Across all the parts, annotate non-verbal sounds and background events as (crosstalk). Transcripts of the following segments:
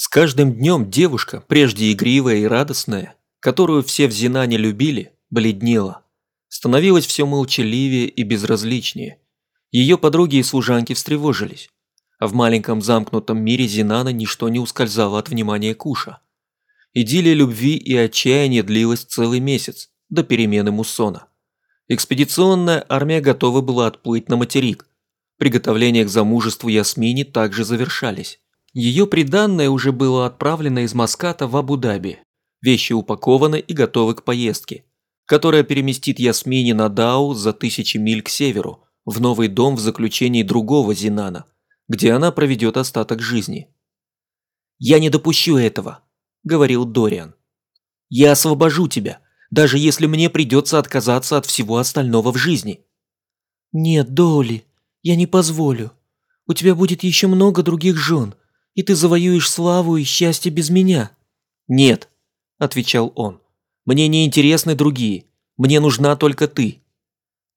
С каждым днем девушка, прежде игривая и радостная, которую все в Зинане любили, бледнела. Становилась все молчаливее и безразличнее. Ее подруги и служанки встревожились. А в маленьком замкнутом мире Зинана ничто не ускользало от внимания Куша. Идиллия любви и отчаяния длилась целый месяц, до перемены муссона. Экспедиционная армия готова была отплыть на материк. Приготовления к замужеству Ясмини также завершались. Ее приданное уже было отправлено из Маската в Абу-Даби. Вещи упакованы и готовы к поездке, которая переместит Ясмини на Дау за тысячи миль к северу, в новый дом в заключении другого Зинана, где она проведет остаток жизни. «Я не допущу этого», – говорил Дориан. «Я освобожу тебя, даже если мне придется отказаться от всего остального в жизни». «Нет, Доули, я не позволю. У тебя будет еще много других жен, и ты завоюешь славу и счастье без меня». «Нет», – отвечал он, – «мне не интересны другие, мне нужна только ты».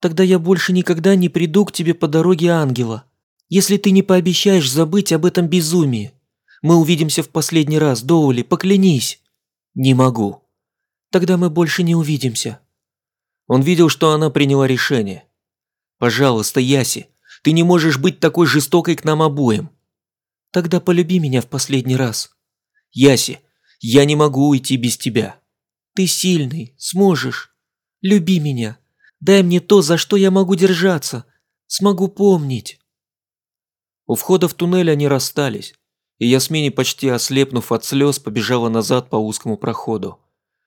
«Тогда я больше никогда не приду к тебе по дороге ангела, если ты не пообещаешь забыть об этом безумии. Мы увидимся в последний раз, Доули, поклянись». «Не могу». «Тогда мы больше не увидимся». Он видел, что она приняла решение. «Пожалуйста, Яси, ты не можешь быть такой жестокой к нам обоим. Тогда полюби меня в последний раз. Яси, я не могу уйти без тебя. Ты сильный, сможешь. Люби меня. Дай мне то, за что я могу держаться. Смогу помнить. У входа в туннель они расстались, и Ясмини, почти ослепнув от слез, побежала назад по узкому проходу.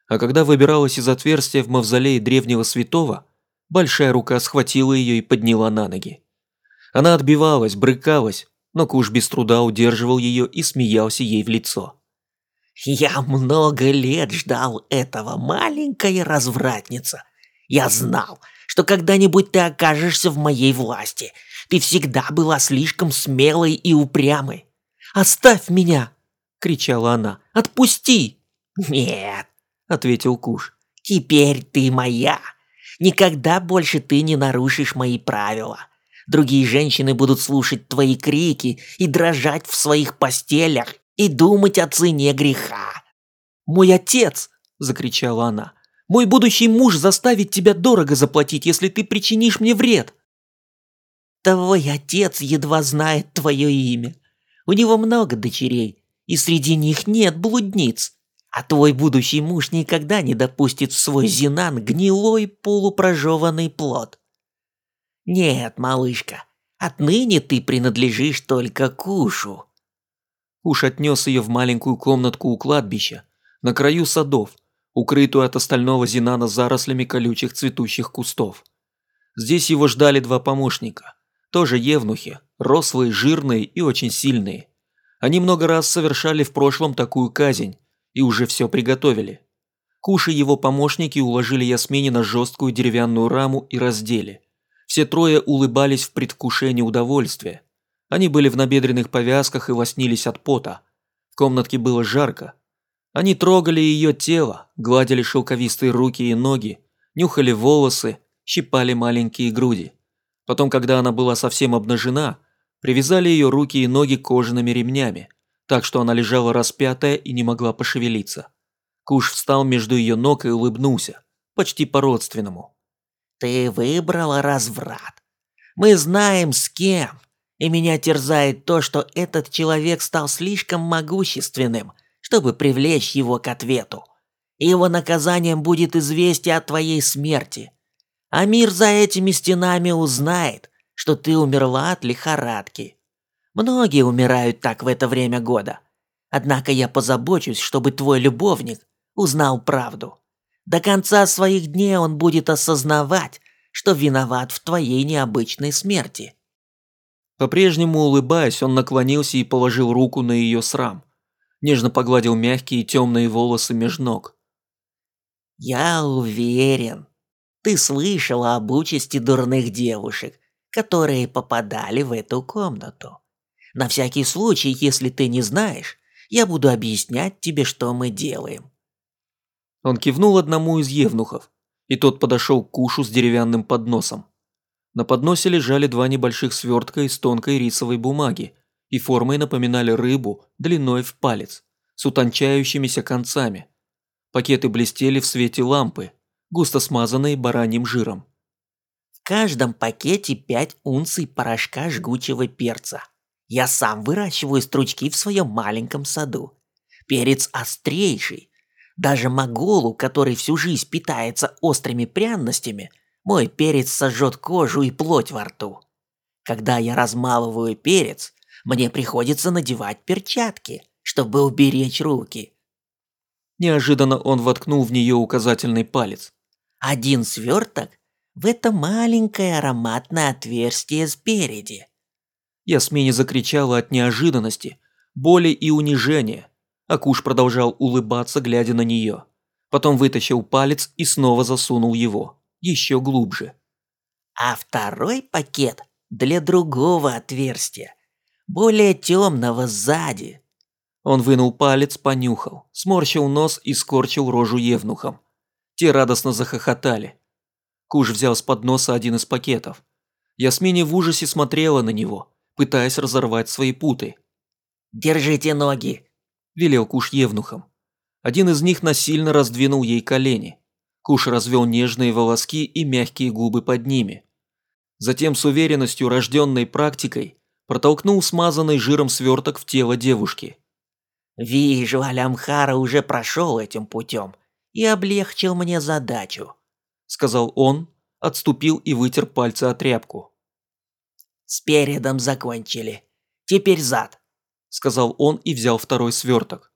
А когда выбиралась из отверстия в мавзолее древнего святого, большая рука схватила ее и подняла на ноги. Она отбивалась, брыкалась, но Куш без труда удерживал ее и смеялся ей в лицо. «Я много лет ждал этого, маленькая развратница. Я знал, что когда-нибудь ты окажешься в моей власти. Ты всегда была слишком смелой и упрямой. Оставь меня!» – кричала она. «Отпусти!» «Нет!» – ответил Куш. «Теперь ты моя. Никогда больше ты не нарушишь мои правила. Другие женщины будут слушать твои крики и дрожать в своих постелях и думать о цене греха. «Мой отец!» – закричала она. «Мой будущий муж заставит тебя дорого заплатить, если ты причинишь мне вред!» «Твой отец едва знает твое имя. У него много дочерей, и среди них нет блудниц. А твой будущий муж никогда не допустит в свой зинан гнилой полупрожеванный плод. «Нет, малышка, отныне ты принадлежишь только Кушу». Куш отнес ее в маленькую комнатку у кладбища, на краю садов, укрытую от остального Зинана зарослями колючих цветущих кустов. Здесь его ждали два помощника, тоже евнухи, рослые, жирные и очень сильные. Они много раз совершали в прошлом такую казнь и уже все приготовили. Куш и его помощники уложили Ясмини на жесткую деревянную раму и раздели. Все трое улыбались в предвкушении удовольствия. Они были в набедренных повязках и лоснились от пота. В комнатке было жарко. Они трогали ее тело, гладили шелковистые руки и ноги, нюхали волосы, щипали маленькие груди. Потом, когда она была совсем обнажена, привязали ее руки и ноги кожаными ремнями, так что она лежала распятая и не могла пошевелиться. Куш встал между ее ног и улыбнулся, почти по-родственному. Ты выбрала разврат. Мы знаем с кем. И меня терзает то, что этот человек стал слишком могущественным, чтобы привлечь его к ответу. его наказанием будет известие о твоей смерти. А мир за этими стенами узнает, что ты умерла от лихорадки. Многие умирают так в это время года. Однако я позабочусь, чтобы твой любовник узнал правду. До конца своих дней он будет осознавать, что виноват в твоей необычной смерти. По-прежнему улыбаясь, он наклонился и положил руку на ее срам. Нежно погладил мягкие темные волосы меж ног. «Я уверен, ты слышала об участи дурных девушек, которые попадали в эту комнату. На всякий случай, если ты не знаешь, я буду объяснять тебе, что мы делаем. Он кивнул одному из евнухов, и тот подошел к кушу с деревянным подносом. На подносе лежали два небольших свертка из тонкой рисовой бумаги и формой напоминали рыбу длиной в палец, с утончающимися концами. Пакеты блестели в свете лампы, густо смазанные бараньим жиром. В каждом пакете 5 унций порошка жгучего перца. Я сам выращиваю стручки в своем маленьком саду. Перец острейший. Даже моголу, который всю жизнь питается острыми пряностями, мой перец сожжет кожу и плоть во рту. Когда я размалываю перец, мне приходится надевать перчатки, чтобы уберечь руки. Неожиданно он воткнул в нее указательный палец. Один сверток в это маленькое ароматное отверстие спереди. Ясмине закричала от неожиданности, боли и унижения. Акуш продолжал улыбаться, глядя на нее. Потом вытащил палец и снова засунул его. Еще глубже. А второй пакет для другого отверстия. Более темного сзади. Он вынул палец, понюхал, сморщил нос и скорчил рожу евнухом. Те радостно захохотали. Куш взял с подноса один из пакетов. Ясмине в ужасе смотрела на него, пытаясь разорвать свои путы. «Держите ноги!» – велел Куш евнухом. Один из них насильно раздвинул ей колени. Куш развел нежные волоски и мягкие губы под ними. Затем с уверенностью, рожденной практикой, протолкнул смазанный жиром сверток в тело девушки. «Вижу, Алямхара уже прошел этим путем и облегчил мне задачу», – сказал он, отступил и вытер пальцы о тряпку. «С передом закончили. Теперь зад», – сказал он и взял второй сверток.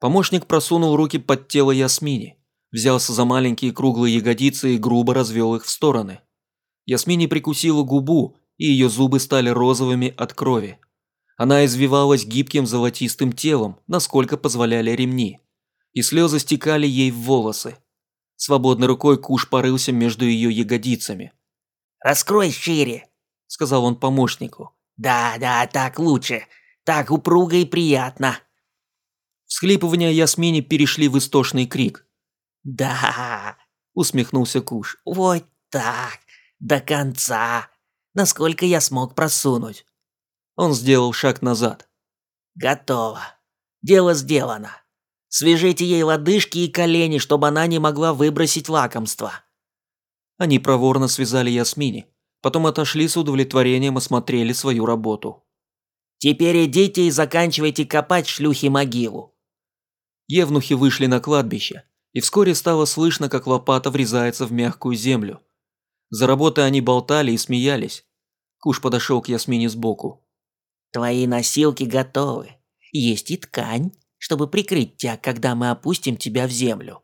Помощник просунул руки под тело Ясмини, взялся за маленькие круглые ягодицы и грубо развел их в стороны. Ясмини прикусила губу, и ее зубы стали розовыми от крови. Она извивалась гибким золотистым телом, насколько позволяли ремни, и слезы стекали ей в волосы. Свободной рукой Куш порылся между ее ягодицами. «Раскрой шире», – сказал он помощнику. «Да, да, так лучше. Так упруго и приятно». Всхлипывания Ясмини перешли в истошный крик. «Да», – усмехнулся Куш. «Вот так, до конца. Насколько я смог просунуть». Он сделал шаг назад. «Готово. Дело сделано. Свяжите ей лодыжки и колени, чтобы она не могла выбросить лакомство». Они проворно связали Ясмини, потом отошли с удовлетворением осмотрели свою работу. «Теперь идите и заканчивайте копать шлюхи могилу». Евнухи вышли на кладбище, и вскоре стало слышно, как лопата врезается в мягкую землю. За работой они болтали и смеялись. Куш подошел к Ясмине сбоку. Твои носилки готовы. Есть и ткань, чтобы прикрыть тебя, когда мы опустим тебя в землю.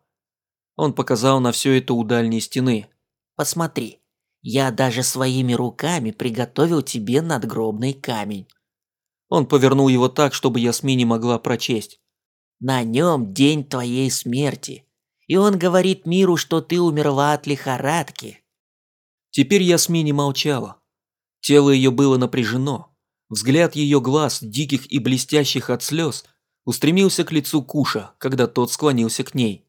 Он показал на все это у дальней стены. Посмотри, я даже своими руками приготовил тебе надгробный камень. Он повернул его так, чтобы Ясмине могла прочесть. На нем день твоей смерти. И он говорит миру, что ты умерла от лихорадки. Теперь Ясмине молчала. Тело ее было напряжено. Взгляд ее глаз, диких и блестящих от слез, устремился к лицу Куша, когда тот склонился к ней.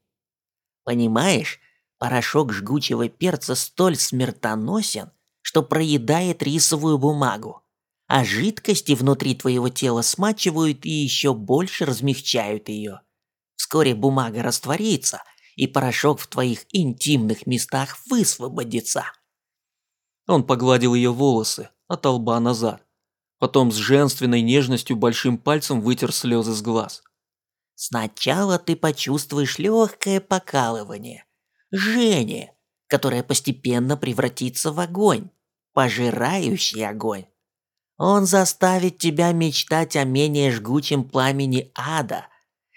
«Понимаешь, порошок жгучего перца столь смертоносен, что проедает рисовую бумагу, а жидкости внутри твоего тела смачивают и еще больше размягчают ее. Вскоре бумага растворится, и порошок в твоих интимных местах высвободится». Он погладил ее волосы от лба назад. Потом с женственной нежностью большим пальцем вытер слезы с глаз. «Сначала ты почувствуешь легкое покалывание, жжение, которое постепенно превратится в огонь, пожирающий огонь. Он заставит тебя мечтать о менее жгучем пламени ада.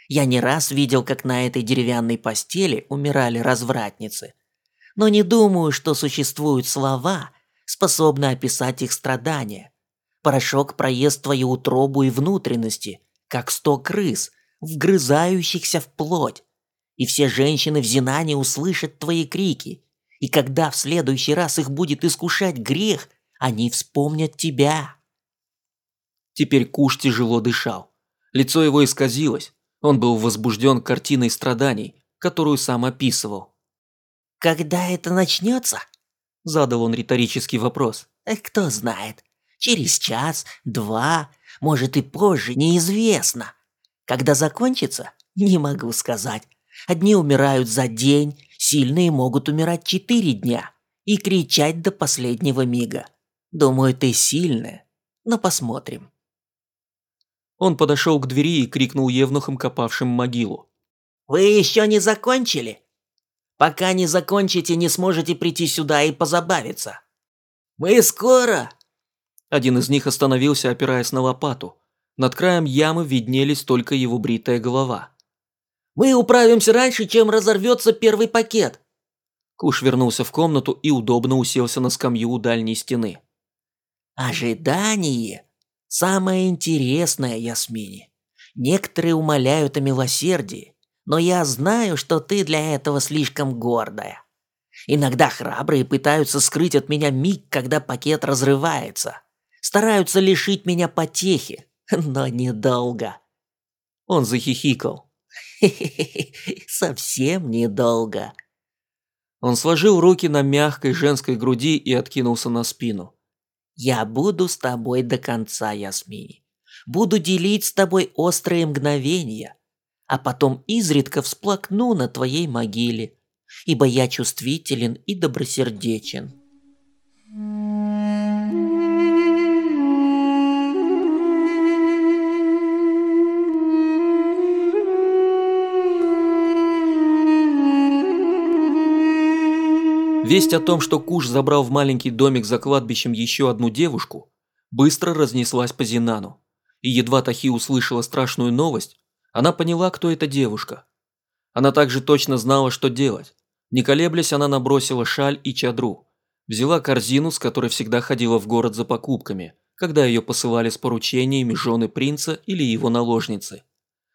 Я не раз видел, как на этой деревянной постели умирали развратницы. Но не думаю, что существуют слова, способные описать их страдания. Порошок проест твою утробу и внутренности, как сто крыс, вгрызающихся в плоть. И все женщины в Зинане услышат твои крики. И когда в следующий раз их будет искушать грех, они вспомнят тебя. Теперь Куш тяжело дышал. Лицо его исказилось. Он был возбужден картиной страданий, которую сам описывал. «Когда это начнется?» Задал он риторический вопрос. «Кто знает. Через час, два, Может и позже, неизвестно. Когда закончится, не могу сказать. Одни умирают за день, сильные могут умирать четыре дня и кричать до последнего мига. Думаю, ты сильная, но посмотрим. Он подошел к двери и крикнул евнухам, копавшим могилу. «Вы еще не закончили? Пока не закончите, не сможете прийти сюда и позабавиться. Мы скоро!» Один из них остановился, опираясь на лопату. Над краем ямы виднелись только его бритая голова. «Мы управимся раньше, чем разорвется первый пакет!» Куш вернулся в комнату и удобно уселся на скамью у дальней стены. «Ожидание – самое интересное, Ясмини. Некоторые умоляют о милосердии, но я знаю, что ты для этого слишком гордая. Иногда храбрые пытаются скрыть от меня миг, когда пакет разрывается. Стараются лишить меня потехи, (laughs) но недолго. Он захихикал. (laughs) Совсем недолго. Он сложил руки на мягкой женской груди и откинулся на спину. Я буду с тобой до конца, Ясмини. Буду делить с тобой острые мгновения, а потом изредка всплакну на твоей могиле, ибо я чувствителен и добросердечен. Весть о том, что Куш забрал в маленький домик за кладбищем еще одну девушку, быстро разнеслась по Зинану. И едва Тахи услышала страшную новость, она поняла, кто эта девушка. Она также точно знала, что делать. Не колеблясь, она набросила шаль и чадру. Взяла корзину, с которой всегда ходила в город за покупками, когда ее посылали с поручениями жены принца или его наложницы.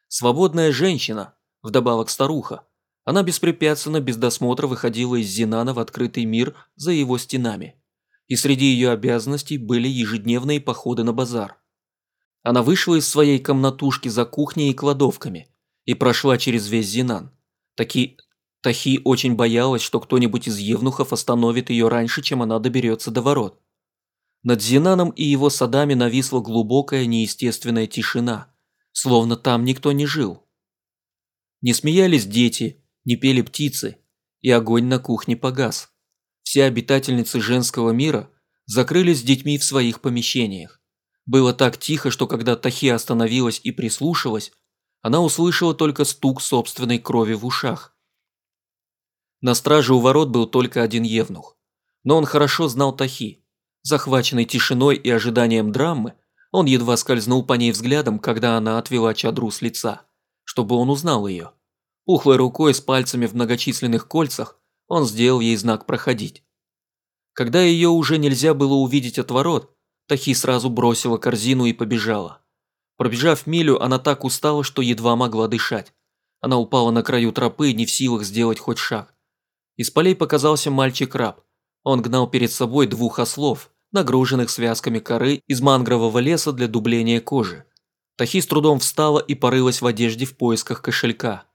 Свободная женщина, вдобавок старуха, она беспрепятственно, без досмотра выходила из Зинана в открытый мир за его стенами. И среди ее обязанностей были ежедневные походы на базар. Она вышла из своей комнатушки за кухней и кладовками и прошла через весь Зинан. Таки... Тахи очень боялась, что кто-нибудь из евнухов остановит ее раньше, чем она доберется до ворот. Над Зинаном и его садами нависла глубокая неестественная тишина, словно там никто не жил. Не смеялись дети, не пели птицы, и огонь на кухне погас. Все обитательницы женского мира закрылись с детьми в своих помещениях. Было так тихо, что когда Тахи остановилась и прислушалась, она услышала только стук собственной крови в ушах. На страже у ворот был только один евнух. Но он хорошо знал Тахи. Захваченный тишиной и ожиданием драмы, он едва скользнул по ней взглядом, когда она отвела чадру с лица, чтобы он узнал ее. Пухлой рукой с пальцами в многочисленных кольцах он сделал ей знак проходить. Когда ее уже нельзя было увидеть от ворот, Тахи сразу бросила корзину и побежала. Пробежав милю, она так устала, что едва могла дышать. Она упала на краю тропы, не в силах сделать хоть шаг. Из полей показался мальчик-раб. Он гнал перед собой двух ослов, нагруженных связками коры из мангрового леса для дубления кожи. Тахи с трудом встала и порылась в одежде в поисках кошелька.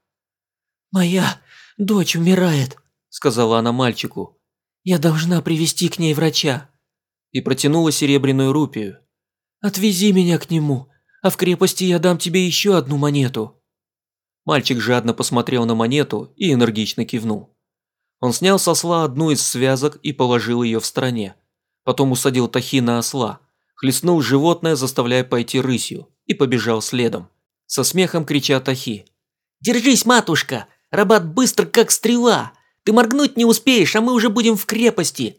«Моя дочь умирает», – сказала она мальчику. «Я должна привести к ней врача». И протянула серебряную рупию. «Отвези меня к нему, а в крепости я дам тебе еще одну монету». Мальчик жадно посмотрел на монету и энергично кивнул. Он снял с осла одну из связок и положил ее в стороне. Потом усадил Тахи на осла, хлестнул животное, заставляя пойти рысью, и побежал следом. Со смехом крича Тахи. «Держись, матушка! Рабат быстр, как стрела. Ты моргнуть не успеешь, а мы уже будем в крепости.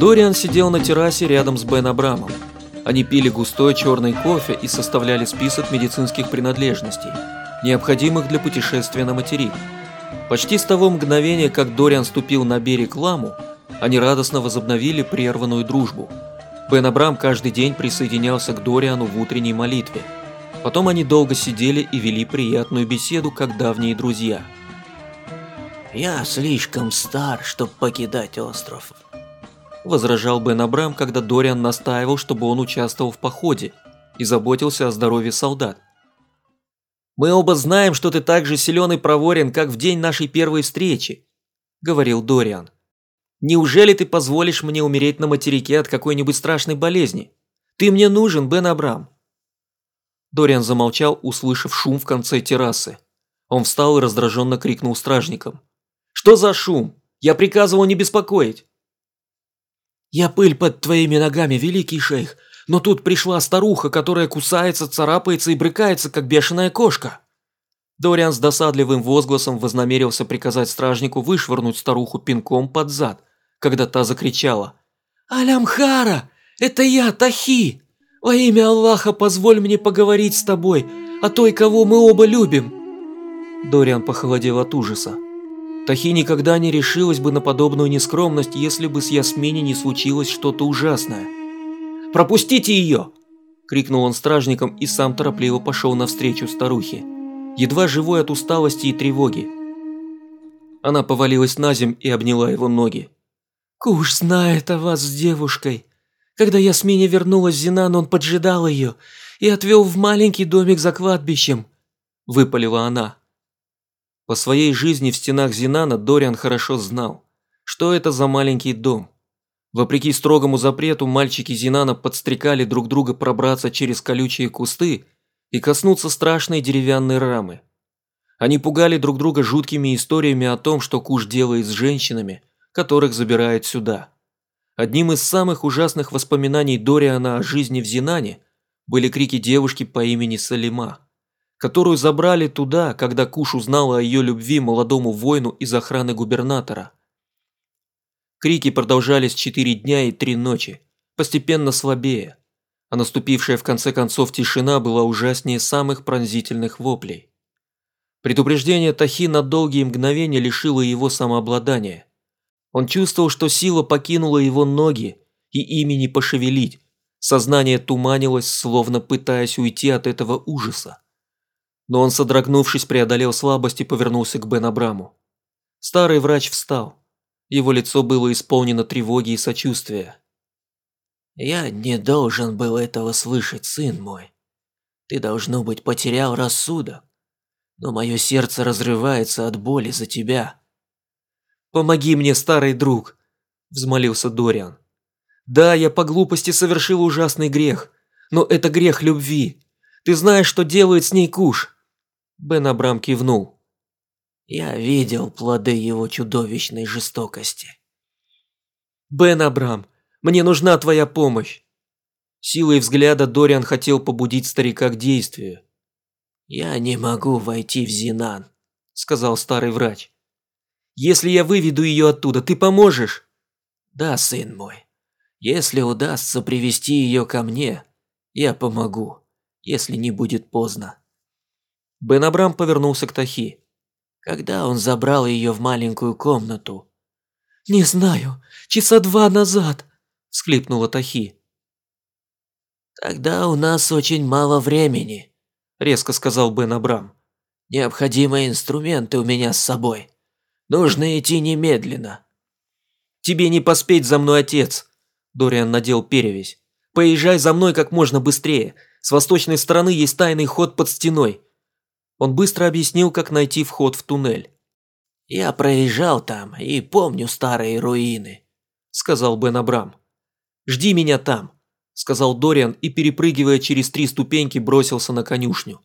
Дориан сидел на террасе рядом с Бен Абрамом. Они пили густой черный кофе и составляли список медицинских принадлежностей, необходимых для путешествия на материк. Почти с того мгновения, как Дориан ступил на берег Ламу, они радостно возобновили прерванную дружбу. Бен Абрам каждый день присоединялся к Дориану в утренней молитве. Потом они долго сидели и вели приятную беседу, как давние друзья. «Я слишком стар, чтобы покидать остров», – возражал Бен Абрам, когда Дориан настаивал, чтобы он участвовал в походе и заботился о здоровье солдат. Мы оба знаем, что ты так же силен и проворен, как в день нашей первой встречи», – говорил Дориан. «Неужели ты позволишь мне умереть на материке от какой-нибудь страшной болезни? Ты мне нужен, Бен Абрам». Дориан замолчал, услышав шум в конце террасы. Он встал и раздраженно крикнул стражникам. «Что за шум? Я приказывал не беспокоить!» «Я пыль под твоими ногами, великий шейх, но тут пришла старуха, которая кусается, царапается и брыкается, как бешеная кошка». Дориан с досадливым возгласом вознамерился приказать стражнику вышвырнуть старуху пинком под зад, когда та закричала. «Алямхара! Это я, Тахи! Во имя Аллаха позволь мне поговорить с тобой, о той, кого мы оба любим!» Дориан похолодел от ужаса. Тахи никогда не решилась бы на подобную нескромность, если бы с Ясмини не случилось что-то ужасное. «Пропустите ее!» – крикнул он стражникам и сам торопливо пошел навстречу старухе, едва живой от усталости и тревоги. Она повалилась на земь и обняла его ноги. «Куш знает о вас с девушкой. Когда Ясмине вернулась Зинан, он поджидал ее и отвел в маленький домик за кладбищем», – выпалила она. По своей жизни в стенах Зинана Дориан хорошо знал, что это за маленький дом. Вопреки строгому запрету, мальчики Зинана подстрекали друг друга пробраться через колючие кусты и коснуться страшной деревянной рамы. Они пугали друг друга жуткими историями о том, что Куш делает с женщинами, которых забирает сюда. Одним из самых ужасных воспоминаний Дориана о жизни в Зинане были крики девушки по имени Салима которую забрали туда, когда Куш узнала о ее любви молодому воину из охраны губернатора. Крики продолжались четыре дня и три ночи, постепенно слабее, а наступившая в конце концов тишина была ужаснее самых пронзительных воплей. Предупреждение Тахи на долгие мгновения лишило его самообладания. Он чувствовал, что сила покинула его ноги, и ими не пошевелить. Сознание туманилось, словно пытаясь уйти от этого ужаса. Но он, содрогнувшись, преодолел слабость и повернулся к Бен Абраму. Старый врач встал. Его лицо было исполнено тревоги и сочувствия. «Я не должен был этого слышать, сын мой. Ты, должно быть, потерял рассудок. Но мое сердце разрывается от боли за тебя». «Помоги мне, старый друг», – взмолился Дориан. «Да, я по глупости совершил ужасный грех, но это грех любви. Ты знаешь, что делает с ней куш. Бен Абрам кивнул. «Я видел плоды его чудовищной жестокости». «Бен Абрам, мне нужна твоя помощь!» Силой взгляда Дориан хотел побудить старика к действию. «Я не могу войти в Зинан», – сказал старый врач. «Если я выведу ее оттуда, ты поможешь?» «Да, сын мой. Если удастся привести ее ко мне, я помогу, если не будет поздно». Бен Абрам повернулся к Тахи. Когда он забрал ее в маленькую комнату? «Не знаю, часа два назад», – всхлипнула Тахи. «Тогда у нас очень мало времени», – резко сказал Бен Абрам. «Необходимые инструменты у меня с собой. Нужно идти немедленно». «Тебе не поспеть за мной, отец», – Дориан надел перевязь. «Поезжай за мной как можно быстрее. С восточной стороны есть тайный ход под стеной. Он быстро объяснил, как найти вход в туннель. «Я проезжал там и помню старые руины», – сказал Бен Абрам. «Жди меня там», – сказал Дориан и, перепрыгивая через три ступеньки, бросился на конюшню.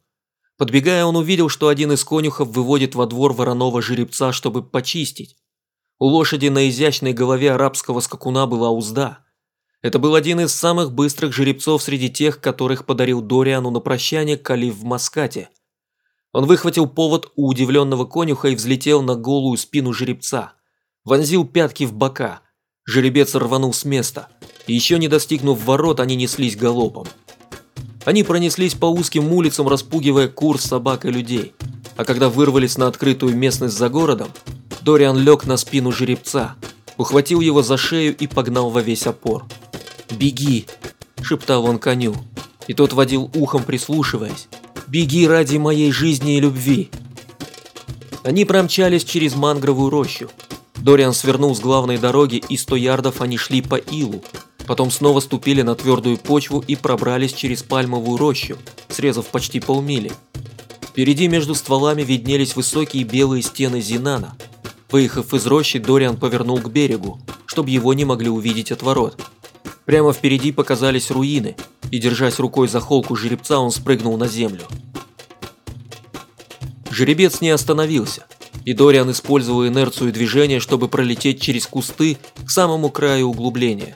Подбегая, он увидел, что один из конюхов выводит во двор вороного жеребца, чтобы почистить. У лошади на изящной голове арабского скакуна была узда. Это был один из самых быстрых жеребцов среди тех, которых подарил Дориану на прощание Калиф в Маскате – он выхватил повод у удивленного конюха и взлетел на голую спину жеребца. Вонзил пятки в бока. Жеребец рванул с места. Еще не достигнув ворот, они неслись галопом. Они пронеслись по узким улицам, распугивая кур, собак и людей. А когда вырвались на открытую местность за городом, Дориан лег на спину жеребца, ухватил его за шею и погнал во весь опор. «Беги!» – шептал он коню, и тот водил ухом, прислушиваясь. Беги ради моей жизни и любви!» Они промчались через мангровую рощу. Дориан свернул с главной дороги, и сто ярдов они шли по илу. Потом снова ступили на твердую почву и пробрались через пальмовую рощу, срезав почти полмили. Впереди между стволами виднелись высокие белые стены Зинана. Выехав из рощи, Дориан повернул к берегу, чтобы его не могли увидеть от ворот. Прямо впереди показались руины, и, держась рукой за холку жеребца, он спрыгнул на землю. Жеребец не остановился, и Дориан использовал инерцию движения, чтобы пролететь через кусты к самому краю углубления.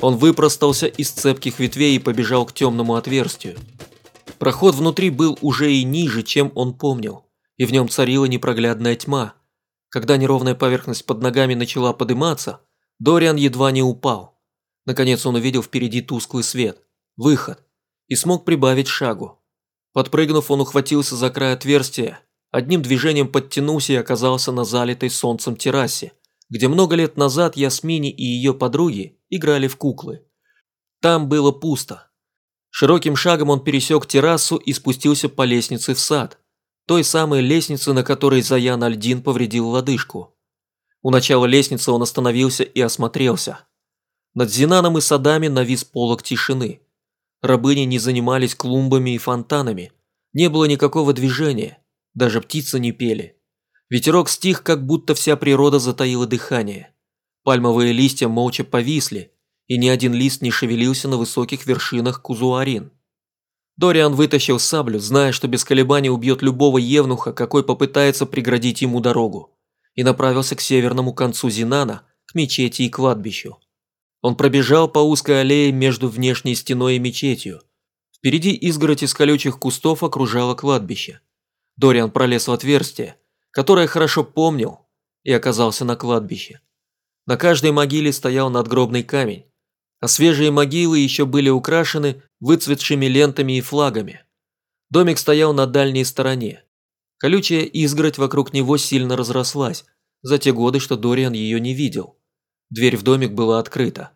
Он выпростался из цепких ветвей и побежал к темному отверстию. Проход внутри был уже и ниже, чем он помнил, и в нем царила непроглядная тьма. Когда неровная поверхность под ногами начала подниматься, Дориан едва не упал. Наконец он увидел впереди тусклый свет, выход, и смог прибавить шагу. Подпрыгнув, он ухватился за край отверстия, одним движением подтянулся и оказался на залитой солнцем террасе, где много лет назад Ясмини и ее подруги играли в куклы. Там было пусто, Широким шагом он пересек террасу и спустился по лестнице в сад. Той самой лестнице, на которой Заян Альдин повредил лодыжку. У начала лестницы он остановился и осмотрелся. Над Зинаном и садами навис полог тишины. Рабыни не занимались клумбами и фонтанами. Не было никакого движения. Даже птицы не пели. Ветерок стих, как будто вся природа затаила дыхание. Пальмовые листья молча повисли, и ни один лист не шевелился на высоких вершинах Кузуарин. Дориан вытащил саблю, зная, что без колебаний убьет любого евнуха, какой попытается преградить ему дорогу, и направился к северному концу Зинана, к мечети и кладбищу. Он пробежал по узкой аллее между внешней стеной и мечетью. Впереди изгородь из колючих кустов окружала кладбище. Дориан пролез в отверстие, которое хорошо помнил, и оказался на кладбище. На каждой могиле стоял надгробный камень, а свежие могилы еще были украшены выцветшими лентами и флагами. Домик стоял на дальней стороне. Колючая изгородь вокруг него сильно разрослась, за те годы, что Дориан ее не видел. Дверь в домик была открыта.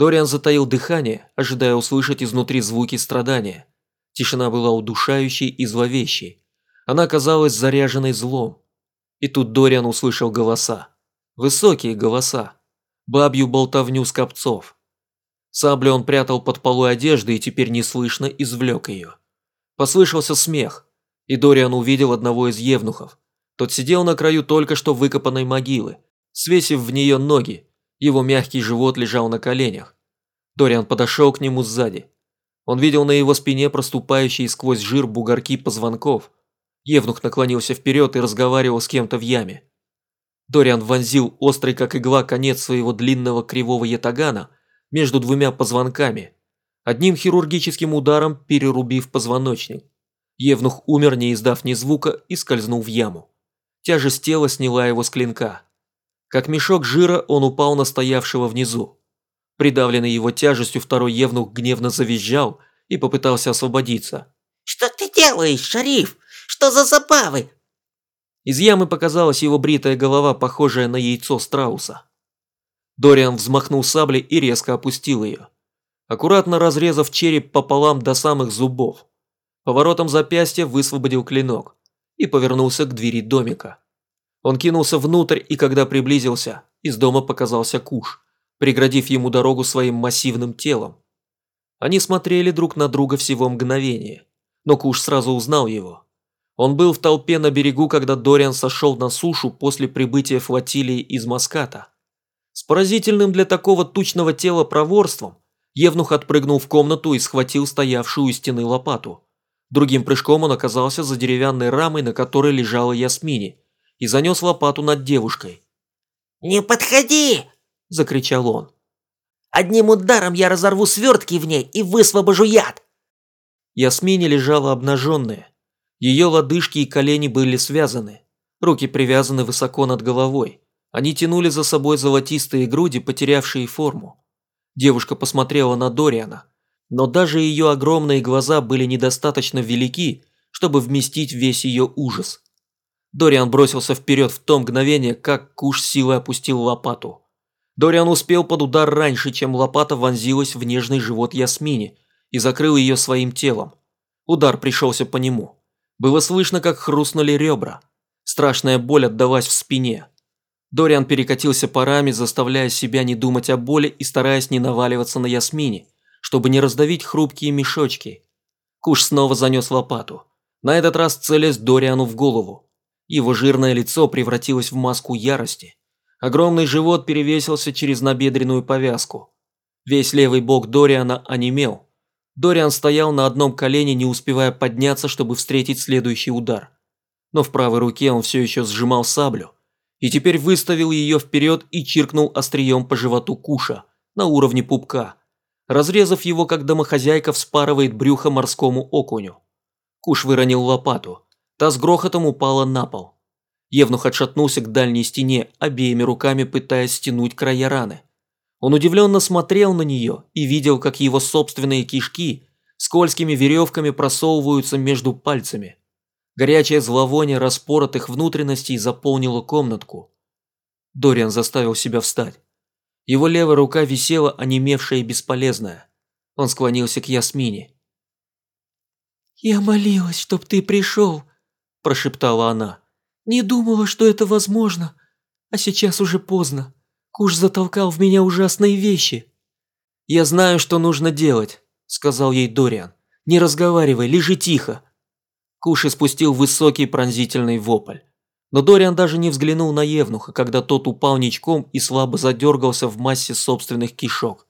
Дориан затаил дыхание, ожидая услышать изнутри звуки страдания. Тишина была удушающей и зловещей. Она казалась заряженной злом. И тут Дориан услышал голоса. Высокие голоса. Бабью болтовню скопцов. Саблю он прятал под полой одежды и теперь неслышно извлек ее. Послышался смех, и Дориан увидел одного из евнухов. Тот сидел на краю только что выкопанной могилы, свесив в нее ноги, его мягкий живот лежал на коленях. Дориан подошел к нему сзади. Он видел на его спине проступающие сквозь жир бугорки позвонков. Евнух наклонился вперед и разговаривал с кем-то в яме. Дориан вонзил острый как игла конец своего длинного кривого ятагана – между двумя позвонками, одним хирургическим ударом перерубив позвоночник. Евнух умер, не издав ни звука, и скользнул в яму. Тяжесть тела сняла его с клинка. Как мешок жира он упал на стоявшего внизу. Придавленный его тяжестью второй Евнух гневно завизжал и попытался освободиться. «Что ты делаешь, шариф? Что за забавы?» Из ямы показалась его бритая голова, похожая на яйцо страуса. Дориан взмахнул саблей и резко опустил ее, аккуратно разрезав череп пополам до самых зубов. Поворотом запястья высвободил клинок и повернулся к двери домика. Он кинулся внутрь, и когда приблизился, из дома показался Куш, преградив ему дорогу своим массивным телом. Они смотрели друг на друга всего мгновение, но Куш сразу узнал его. Он был в толпе на берегу, когда Дориан сошел на сушу после прибытия флотилии из Маската. С поразительным для такого тучного тела проворством Евнух отпрыгнул в комнату и схватил стоявшую у стены лопату. Другим прыжком он оказался за деревянной рамой, на которой лежала Ясмини, и занес лопату над девушкой. «Не подходи!» – закричал он. «Одним ударом я разорву свертки в ней и высвобожу яд!» Ясмини лежала обнаженная. Ее лодыжки и колени были связаны, руки привязаны высоко над головой. Они тянули за собой золотистые груди, потерявшие форму. Девушка посмотрела на Дориана, но даже ее огромные глаза были недостаточно велики, чтобы вместить весь ее ужас. Дориан бросился вперед в то мгновение, как Куш силой опустил лопату. Дориан успел под удар раньше, чем лопата вонзилась в нежный живот Ясмини и закрыл ее своим телом. Удар пришелся по нему. Было слышно, как хрустнули ребра. Страшная боль отдалась в спине. Дориан перекатился парами, заставляя себя не думать о боли и стараясь не наваливаться на Ясмине, чтобы не раздавить хрупкие мешочки. Куш снова занес лопату. на этот раз целясь Дориану в голову. Его жирное лицо превратилось в маску ярости. Огромный живот перевесился через набедренную повязку. Весь левый бок Дориана онемел. Дориан стоял на одном колене, не успевая подняться, чтобы встретить следующий удар. Но в правой руке он все еще сжимал саблю. И теперь выставил ее вперед и чиркнул острием по животу Куша на уровне пупка, разрезав его, как домохозяйка вспарывает брюхо морскому окуню. Куш выронил лопату. Та с грохотом упала на пол. Евнух отшатнулся к дальней стене, обеими руками пытаясь стянуть края раны. Он удивленно смотрел на нее и видел, как его собственные кишки скользкими веревками просовываются между пальцами. Горячее зловоние распоротых внутренностей заполнило комнатку. Дориан заставил себя встать. Его левая рука висела, онемевшая и бесполезная. Он склонился к Ясмине. «Я молилась, чтоб ты пришел», – прошептала она. «Не думала, что это возможно. А сейчас уже поздно. Куш затолкал в меня ужасные вещи». «Я знаю, что нужно делать», – сказал ей Дориан. «Не разговаривай, лежи тихо». Куш испустил высокий пронзительный вопль. Но Дориан даже не взглянул на Евнуха, когда тот упал ничком и слабо задергался в массе собственных кишок.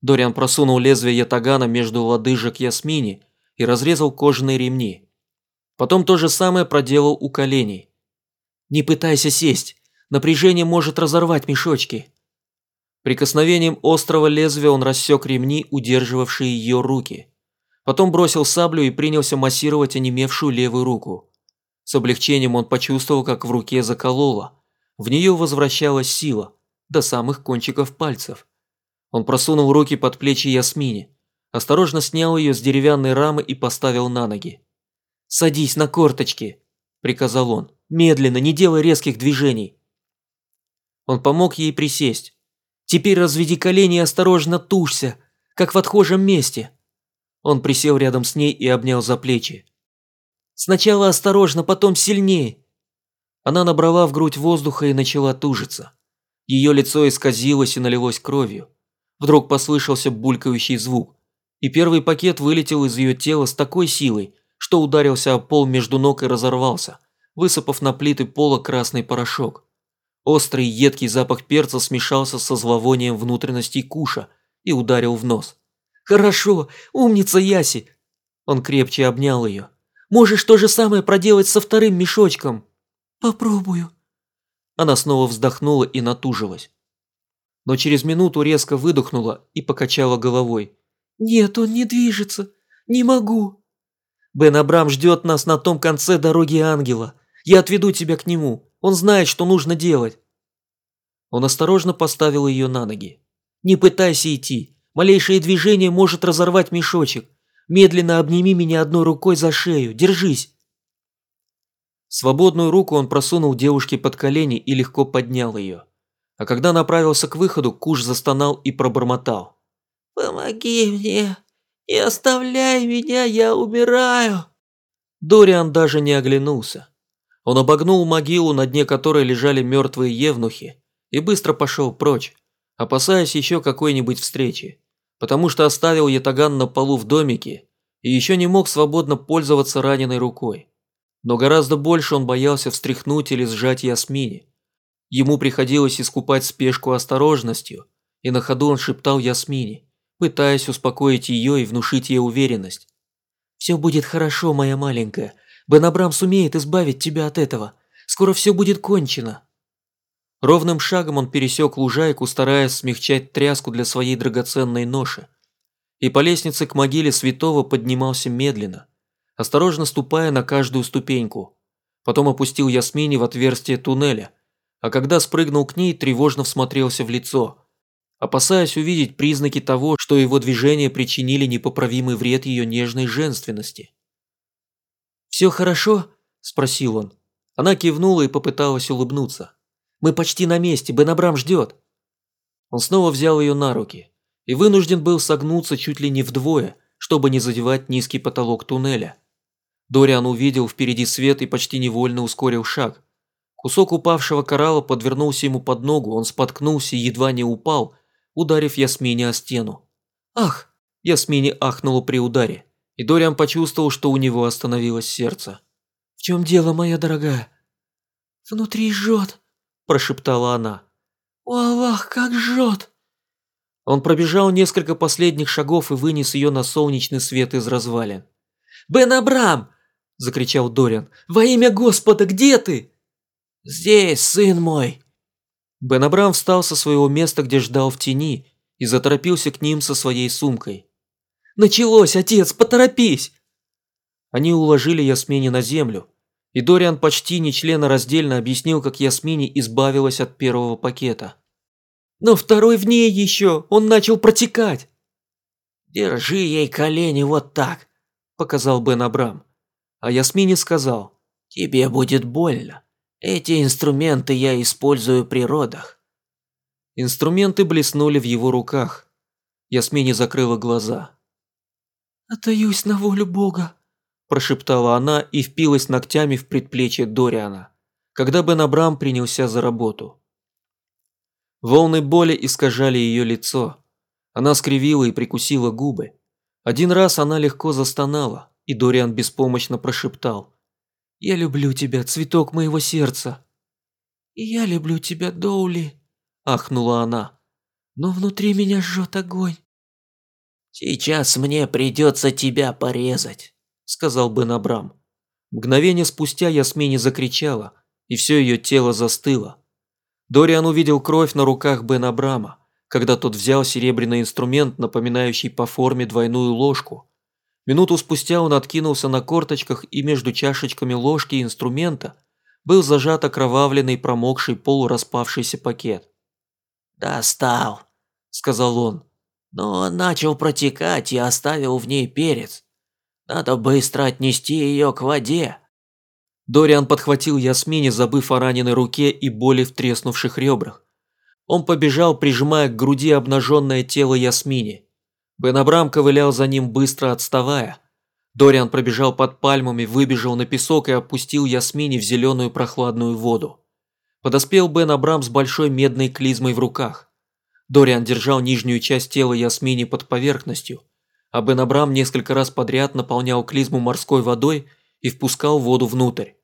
Дориан просунул лезвие ятагана между лодыжек Ясмини и разрезал кожаные ремни. Потом то же самое проделал у коленей. «Не пытайся сесть, напряжение может разорвать мешочки». Прикосновением острого лезвия он рассек ремни, удерживавшие ее руки. Потом бросил саблю и принялся массировать онемевшую левую руку. С облегчением он почувствовал, как в руке закололо. В нее возвращалась сила, до самых кончиков пальцев. Он просунул руки под плечи Ясмине, осторожно снял ее с деревянной рамы и поставил на ноги. «Садись на корточки», – приказал он, – «медленно, не делай резких движений». Он помог ей присесть. «Теперь разведи колени и осторожно тушься, как в отхожем месте». Он присел рядом с ней и обнял за плечи. Сначала осторожно, потом сильнее. Она набрала в грудь воздуха и начала тужиться. Ее лицо исказилось и налилось кровью. Вдруг послышался булькающий звук, и первый пакет вылетел из ее тела с такой силой, что ударился о пол между ног и разорвался, высыпав на плиты пола красный порошок. Острый едкий запах перца смешался со зловонием внутренностей куша и ударил в нос. «Хорошо, умница Яси!» Он крепче обнял ее. Можешь то же самое проделать со вторым мешочком». «Попробую». Она снова вздохнула и натужилась. Но через минуту резко выдохнула и покачала головой. «Нет, он не движется. Не могу». «Бен Абрам ждет нас на том конце дороги ангела. Я отведу тебя к нему. Он знает, что нужно делать». Он осторожно поставил ее на ноги. «Не пытайся идти. Малейшее движение может разорвать мешочек. Медленно обними меня одной рукой за шею. Держись!» Свободную руку он просунул девушке под колени и легко поднял ее. А когда направился к выходу, Куш застонал и пробормотал. «Помоги мне! Не оставляй меня, я умираю!» Дориан даже не оглянулся. Он обогнул могилу, на дне которой лежали мертвые евнухи, и быстро пошел прочь, опасаясь еще какой-нибудь встречи потому что оставил ятаган на полу в домике и еще не мог свободно пользоваться раненой рукой. Но гораздо больше он боялся встряхнуть или сжать Ясмине. Ему приходилось искупать спешку осторожностью, и на ходу он шептал Ясмине, пытаясь успокоить ее и внушить ей уверенность. «Все будет хорошо, моя маленькая. Бен Абрам сумеет избавить тебя от этого. Скоро все будет кончено». Ровным шагом он пересек лужайку, стараясь смягчать тряску для своей драгоценной ноши. И по лестнице к могиле святого поднимался медленно, осторожно ступая на каждую ступеньку. Потом опустил Ясмине в отверстие туннеля, а когда спрыгнул к ней, тревожно всмотрелся в лицо, опасаясь увидеть признаки того, что его движения причинили непоправимый вред ее нежной женственности. «Все хорошо?» – спросил он. Она кивнула и попыталась улыбнуться. Мы почти на месте, Бен Абрам ждет». Он снова взял ее на руки и вынужден был согнуться чуть ли не вдвое, чтобы не задевать низкий потолок туннеля. Дориан увидел впереди свет и почти невольно ускорил шаг. Кусок упавшего коралла подвернулся ему под ногу, он споткнулся и едва не упал, ударив Ясмине о стену. «Ах!» – Ясмине ахнула при ударе, и Дориан почувствовал, что у него остановилось сердце. «В чем дело, моя дорогая?» «Внутри жжет», – прошептала она. «О, Аллах, как жжет!» Он пробежал несколько последних шагов и вынес ее на солнечный свет из развалин. «Бен Абрам!» – закричал Дориан. «Во имя Господа, где ты?» «Здесь, сын мой!» Бен Абрам встал со своего места, где ждал в тени, и заторопился к ним со своей сумкой. «Началось, отец, поторопись!» Они уложили Ясмини на землю, и Дориан почти нечленораздельно объяснил, как Ясмини избавилась от первого пакета. «Но второй в ней еще, он начал протекать!» «Держи ей колени вот так», – показал Бен Абрам. А Ясмини сказал, «Тебе будет больно. Эти инструменты я использую при родах». Инструменты блеснули в его руках. Ясмини закрыла глаза. «Отдаюсь на волю Бога», – прошептала она и впилась ногтями в предплечье Дориана, когда Бен Абрам принялся за работу. Волны боли искажали ее лицо. Она скривила и прикусила губы. Один раз она легко застонала, и Дориан беспомощно прошептал. «Я люблю тебя, цветок моего сердца». «И я люблю тебя, Доули», – ахнула она. «Но внутри меня жжет огонь». «Сейчас мне придется тебя порезать», – сказал Бен Абрам. Мгновение спустя Ясмини закричала, и все ее тело застыло. Дориан увидел кровь на руках Бен Абрама, когда тот взял серебряный инструмент, напоминающий по форме двойную ложку. Минуту спустя он откинулся на корточках, и между чашечками ложки и инструмента был зажат окровавленный промокший полураспавшийся пакет. «Достал», – сказал он но начал протекать и оставил в ней перец. Надо быстро отнести ее к воде. Дориан подхватил Ясмини, забыв о раненой руке и боли в треснувших ребрах. Он побежал, прижимая к груди обнаженное тело Ясмини. Бен Абрам ковылял за ним, быстро отставая. Дориан пробежал под пальмами, выбежал на песок и опустил Ясмини в зеленую прохладную воду. Подоспел Бен Абрам с большой медной клизмой в руках. Дориан держал нижнюю часть тела Ясмини под поверхностью, а Бен Абрам несколько раз подряд наполнял клизму морской водой и впускал воду внутрь.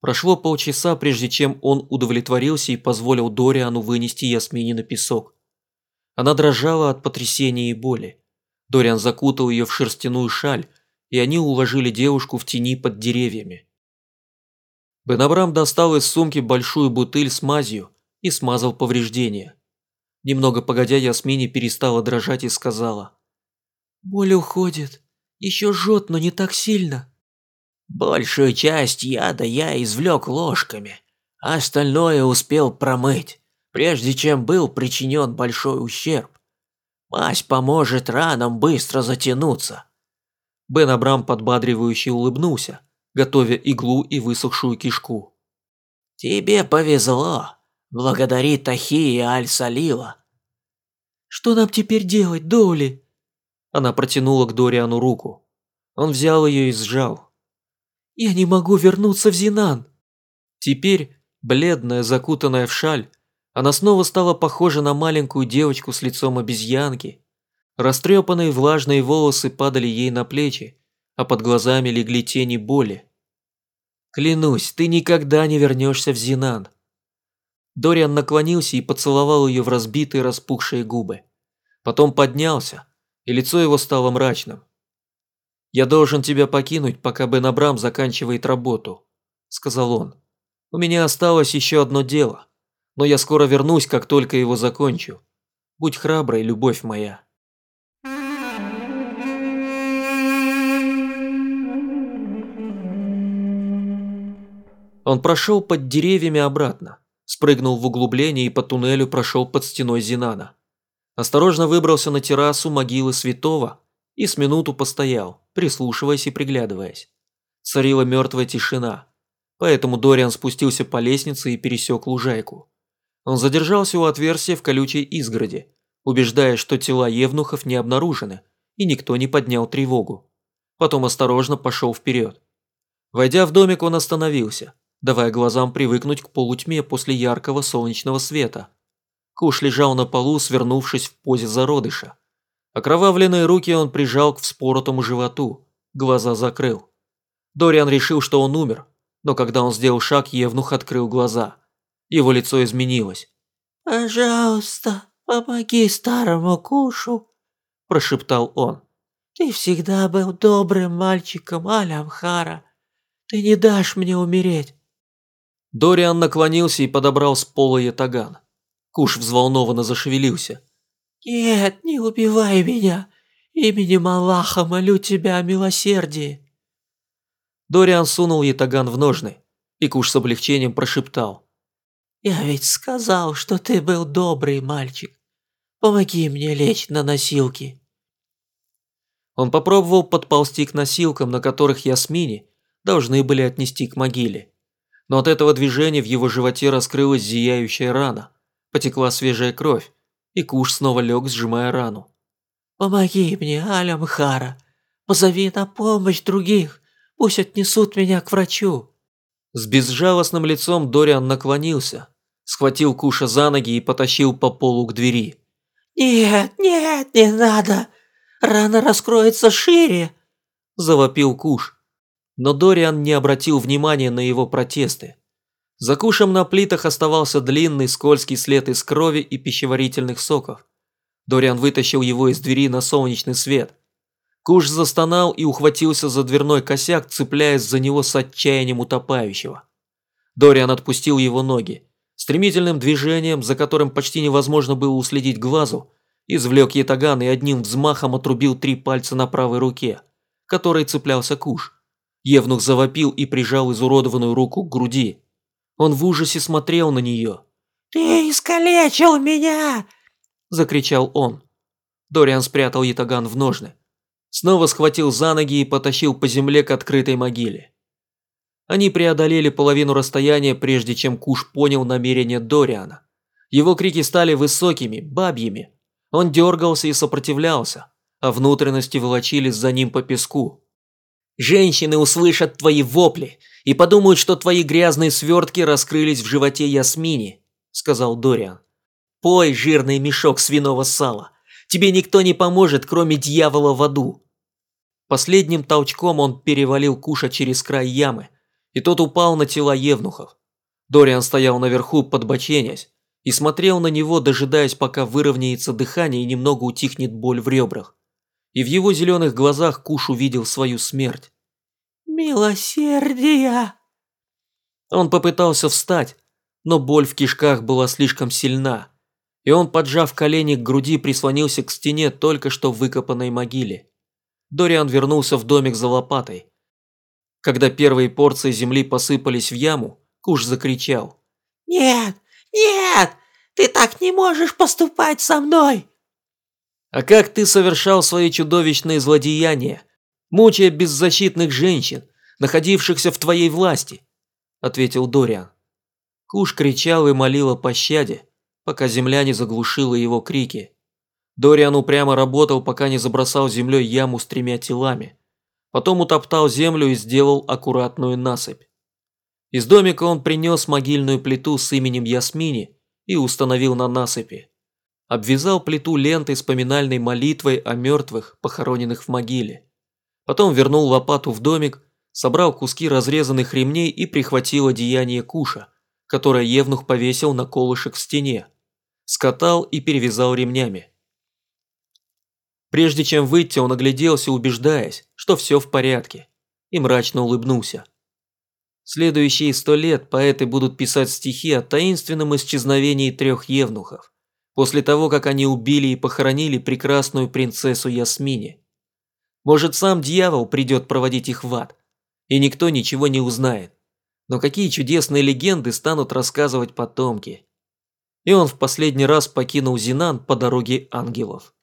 Прошло полчаса, прежде чем он удовлетворился и позволил Дориану вынести Ясмини на песок. Она дрожала от потрясения и боли. Дориан закутал ее в шерстяную шаль, и они уложили девушку в тени под деревьями. Бен Абрам достал из сумки большую бутыль с мазью и смазал повреждения. Немного погодя, Ясмини перестала дрожать и сказала. «Боль уходит. Еще жжет, но не так сильно». «Большую часть яда я извлек ложками, а остальное успел промыть, прежде чем был причинен большой ущерб. Мазь поможет ранам быстро затянуться». Бен Абрам подбадривающе улыбнулся, готовя иглу и высохшую кишку. «Тебе повезло. Благодари Тахи и Аль-Салила. Что нам теперь делать, Доли? Она протянула к Дориану руку. Он взял ее и сжал. Я не могу вернуться в Зинан. Теперь, бледная, закутанная в шаль, она снова стала похожа на маленькую девочку с лицом обезьянки. Растрепанные влажные волосы падали ей на плечи, а под глазами легли тени боли. «Клянусь, ты никогда не вернешься в Зинан», Дориан наклонился и поцеловал ее в разбитые распухшие губы. Потом поднялся, и лицо его стало мрачным. «Я должен тебя покинуть, пока Бен Абрам заканчивает работу», – сказал он. «У меня осталось еще одно дело, но я скоро вернусь, как только его закончу. Будь храброй, любовь моя». Он прошел под деревьями обратно спрыгнул в углубление и по туннелю прошел под стеной Зинана. Осторожно выбрался на террасу могилы святого и с минуту постоял, прислушиваясь и приглядываясь. Царила мертвая тишина, поэтому Дориан спустился по лестнице и пересек лужайку. Он задержался у отверстия в колючей изгороди, убеждая, что тела евнухов не обнаружены, и никто не поднял тревогу. Потом осторожно пошел вперед. Войдя в домик, он остановился – давая глазам привыкнуть к полутьме после яркого солнечного света. Куш лежал на полу, свернувшись в позе зародыша. Окровавленные руки он прижал к вспоротому животу, глаза закрыл. Дориан решил, что он умер, но когда он сделал шаг, Евнух открыл глаза. Его лицо изменилось. «Пожалуйста, помоги старому Кушу», – прошептал он. «Ты всегда был добрым мальчиком, Алямхара. Ты не дашь мне умереть». Дориан наклонился и подобрал с пола ятаган. Куш взволнованно зашевелился. «Нет, не убивай меня. Именем Аллаха молю тебя о милосердии». Дориан сунул ятаган в ножны, и Куш с облегчением прошептал. «Я ведь сказал, что ты был добрый мальчик. Помоги мне лечь на носилки». Он попробовал подползти к носилкам, на которых Ясмини должны были отнести к могиле. Но от этого движения в его животе раскрылась зияющая рана. Потекла свежая кровь, и Куш снова лег, сжимая рану. «Помоги мне, Алямхара. Позови на помощь других. Пусть отнесут меня к врачу». С безжалостным лицом Дориан наклонился, схватил Куша за ноги и потащил по полу к двери. «Нет, нет, не надо! Рана раскроется шире!» – завопил Куш. Но Дориан не обратил внимания на его протесты. За кушем на плитах оставался длинный скользкий след из крови и пищеварительных соков. Дориан вытащил его из двери на солнечный свет. Куш застонал и ухватился за дверной косяк, цепляясь за него с отчаянием утопающего. Дориан отпустил его ноги. Стремительным движением, за которым почти невозможно было уследить глазу, извлек ятаган и одним взмахом отрубил три пальца на правой руке, которой цеплялся куш. Евнух завопил и прижал изуродованную руку к груди. Он в ужасе смотрел на нее. «Ты искалечил меня!» – закричал он. Дориан спрятал ятаган в ножны. Снова схватил за ноги и потащил по земле к открытой могиле. Они преодолели половину расстояния, прежде чем Куш понял намерение Дориана. Его крики стали высокими, бабьими. Он дергался и сопротивлялся, а внутренности волочились за ним по песку. Женщины услышат твои вопли и подумают, что твои грязные свертки раскрылись в животе Ясмини», – сказал Дориан. «Пой, жирный мешок свиного сала. Тебе никто не поможет, кроме дьявола в аду». Последним толчком он перевалил Куша через край ямы, и тот упал на тела евнухов. Дориан стоял наверху, подбоченясь, и смотрел на него, дожидаясь, пока выровняется дыхание и немного утихнет боль в ребрах и в его зеленых глазах Куш увидел свою смерть. «Милосердие!» Он попытался встать, но боль в кишках была слишком сильна, и он, поджав колени к груди, прислонился к стене только что выкопанной могиле. Дориан вернулся в домик за лопатой. Когда первые порции земли посыпались в яму, Куш закричал. «Нет, нет, ты так не можешь поступать со мной!» А как ты совершал свои чудовищные злодеяния, мучая беззащитных женщин, находившихся в твоей власти?» – ответил Дориан. Куш кричал и молил о пощаде, пока земля не заглушила его крики. Дориан упрямо работал, пока не забросал землей яму с тремя телами. Потом утоптал землю и сделал аккуратную насыпь. Из домика он принес могильную плиту с именем Ясмини и установил на насыпи обвязал плиту лентой с поминальной молитвой о мертвых, похороненных в могиле. Потом вернул лопату в домик, собрал куски разрезанных ремней и прихватил одеяние куша, которое Евнух повесил на колышек в стене, скатал и перевязал ремнями. Прежде чем выйти, он огляделся, убеждаясь, что все в порядке, и мрачно улыбнулся. Следующие сто лет поэты будут писать стихи о таинственном исчезновении трех евнухов после того, как они убили и похоронили прекрасную принцессу Ясмини. Может, сам дьявол придет проводить их в ад, и никто ничего не узнает. Но какие чудесные легенды станут рассказывать потомки. И он в последний раз покинул Зинан по дороге ангелов.